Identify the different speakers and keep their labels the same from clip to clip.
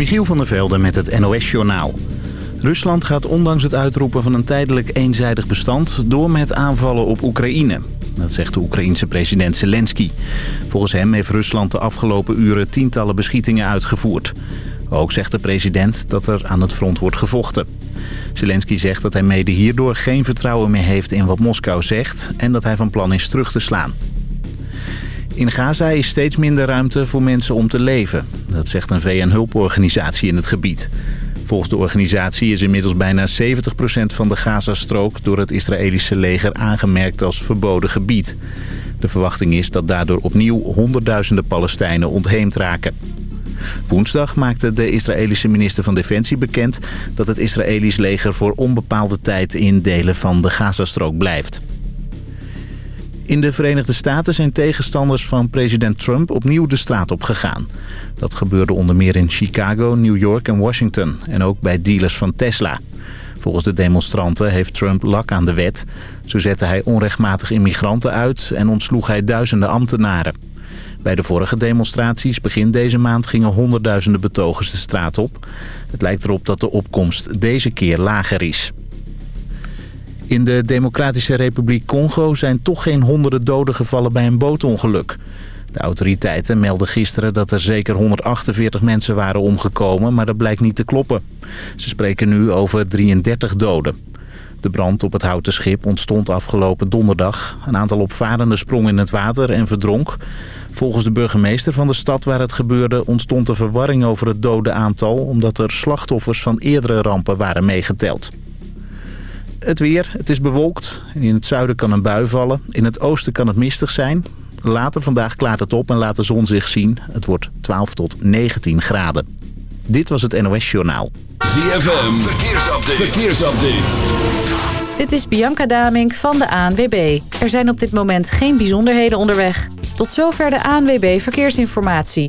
Speaker 1: Michiel van der Velde met het NOS-journaal. Rusland gaat ondanks het uitroepen van een tijdelijk eenzijdig bestand... door met aanvallen op Oekraïne. Dat zegt de Oekraïense president Zelensky. Volgens hem heeft Rusland de afgelopen uren tientallen beschietingen uitgevoerd. Ook zegt de president dat er aan het front wordt gevochten. Zelensky zegt dat hij mede hierdoor geen vertrouwen meer heeft in wat Moskou zegt... en dat hij van plan is terug te slaan. In Gaza is steeds minder ruimte voor mensen om te leven. Dat zegt een VN-hulporganisatie in het gebied. Volgens de organisatie is inmiddels bijna 70% van de Gazastrook... door het Israëlische leger aangemerkt als verboden gebied. De verwachting is dat daardoor opnieuw honderdduizenden Palestijnen ontheemd raken. Woensdag maakte de Israëlische minister van Defensie bekend... dat het Israëlisch leger voor onbepaalde tijd in delen van de Gazastrook blijft. In de Verenigde Staten zijn tegenstanders van president Trump opnieuw de straat op gegaan. Dat gebeurde onder meer in Chicago, New York en Washington. En ook bij dealers van Tesla. Volgens de demonstranten heeft Trump lak aan de wet. Zo zette hij onrechtmatig immigranten uit en ontsloeg hij duizenden ambtenaren. Bij de vorige demonstraties begin deze maand gingen honderdduizenden betogers de straat op. Het lijkt erop dat de opkomst deze keer lager is. In de Democratische Republiek Congo zijn toch geen honderden doden gevallen bij een bootongeluk. De autoriteiten melden gisteren dat er zeker 148 mensen waren omgekomen, maar dat blijkt niet te kloppen. Ze spreken nu over 33 doden. De brand op het houten schip ontstond afgelopen donderdag. Een aantal opvarenden sprong in het water en verdronk. Volgens de burgemeester van de stad waar het gebeurde ontstond er verwarring over het dodenaantal... omdat er slachtoffers van eerdere rampen waren meegeteld. Het weer, het is bewolkt. In het zuiden kan een bui vallen. In het oosten kan het mistig zijn. Later vandaag klaart het op en laat de zon zich zien. Het wordt 12 tot 19 graden. Dit was het NOS Journaal.
Speaker 2: ZFM, verkeersupdate. verkeersupdate.
Speaker 3: Dit is Bianca Damink van de ANWB. Er zijn op dit moment geen bijzonderheden onderweg. Tot zover de ANWB Verkeersinformatie.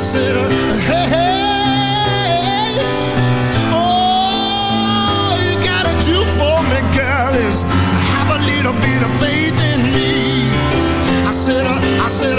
Speaker 4: I said, uh, hey, hey, all you gotta do for me, girl, is have a little bit of faith in me. I said, uh, I said,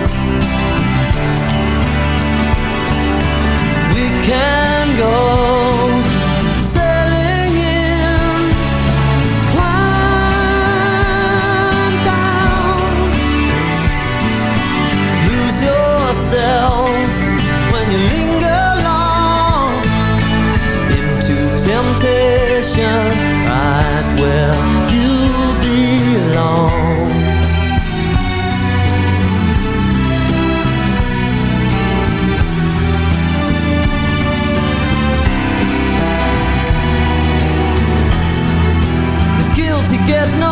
Speaker 5: Can go sailing in, climb down, lose yourself when you linger long into temptation, right where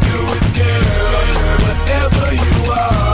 Speaker 6: Promiscuous girl, whatever you are,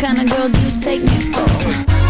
Speaker 7: Kind of girl do you take me for?